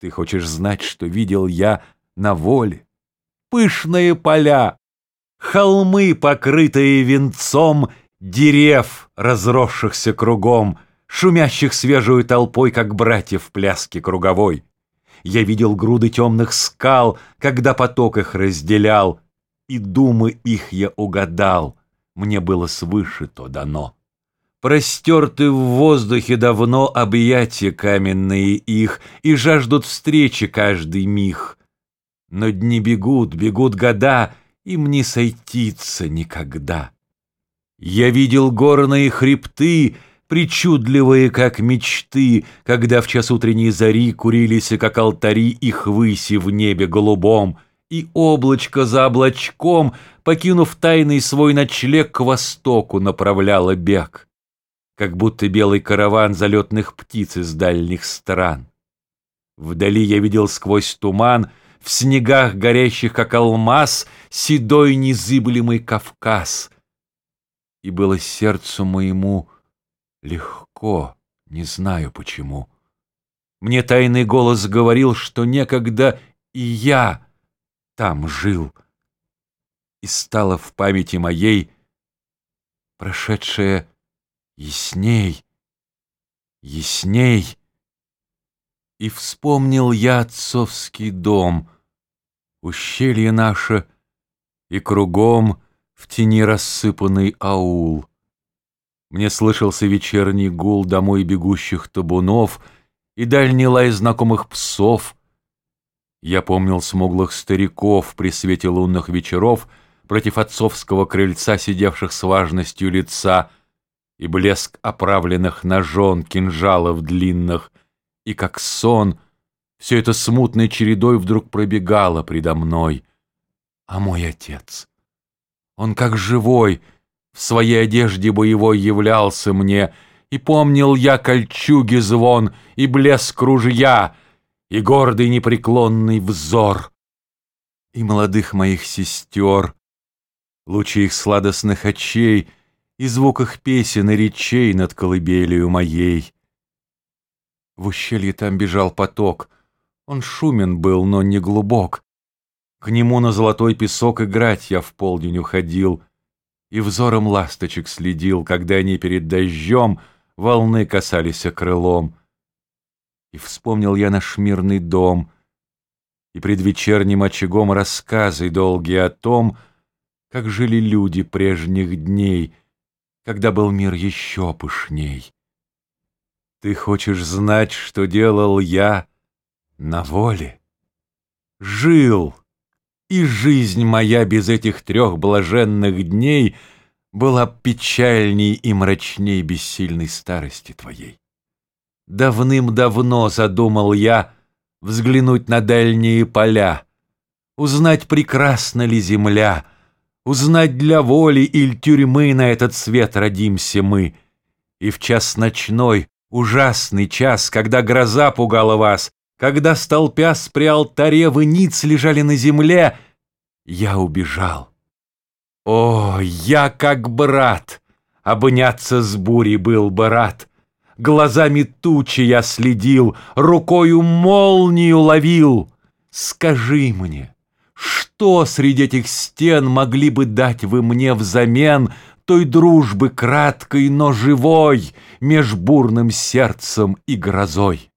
Ты хочешь знать, что видел я на воле? Пышные поля, холмы, покрытые венцом дерев, разросшихся кругом, шумящих свежую толпой, как братья в пляске круговой. Я видел груды темных скал, когда поток их разделял, и думы их я угадал, мне было свыше то дано. Простерты в воздухе давно объятия каменные их, И жаждут встречи каждый миг. Но дни бегут, бегут года, Им не сойтиться никогда. Я видел горные хребты, Причудливые, как мечты, Когда в час утренней зари Курились, как алтари, их выси в небе голубом, И облачко за облачком, Покинув тайный свой ночлег, К востоку направляло бег как будто белый караван залетных птиц из дальних стран. Вдали я видел сквозь туман, в снегах горящих, как алмаз, седой незыблемый Кавказ. И было сердцу моему легко, не знаю почему. Мне тайный голос говорил, что некогда и я там жил. И стало в памяти моей прошедшее Ясней, ясней. И вспомнил я отцовский дом, Ущелье наше, и кругом В тени рассыпанный аул. Мне слышался вечерний гул Домой бегущих табунов И дальний лай знакомых псов. Я помнил смуглых стариков При свете лунных вечеров Против отцовского крыльца, Сидевших с важностью лица — и блеск оправленных ножон, кинжалов длинных, и как сон, все это смутной чередой вдруг пробегало предо мной. А мой отец, он как живой, в своей одежде боевой являлся мне, и помнил я кольчуги звон, и блеск ружья, и гордый непреклонный взор, и молодых моих сестер, лучи их сладостных очей — и звук их песен и речей над колыбелью моей. В ущелье там бежал поток, он шумен был, но не глубок. К нему на золотой песок играть я в полдень уходил, и взором ласточек следил, когда они перед дождем волны касались крылом. И вспомнил я наш мирный дом, и пред вечерним очагом рассказы долгие о том, как жили люди прежних дней — когда был мир еще пышней. Ты хочешь знать, что делал я на воле? Жил, и жизнь моя без этих трех блаженных дней была печальней и мрачней бессильной старости твоей. Давным-давно задумал я взглянуть на дальние поля, узнать, прекрасна ли земля — Узнать для воли или тюрьмы на этот свет родимся мы. И в час ночной, ужасный час, когда гроза пугала вас, когда, столпясь при алтаре, вы ниц лежали на земле, я убежал. О, я как брат, обняться с бурей был бы рад. Глазами тучи я следил, рукою молнию ловил. Скажи мне, что среди этих стен могли бы дать вы мне взамен той дружбы краткой, но живой, меж бурным сердцем и грозой?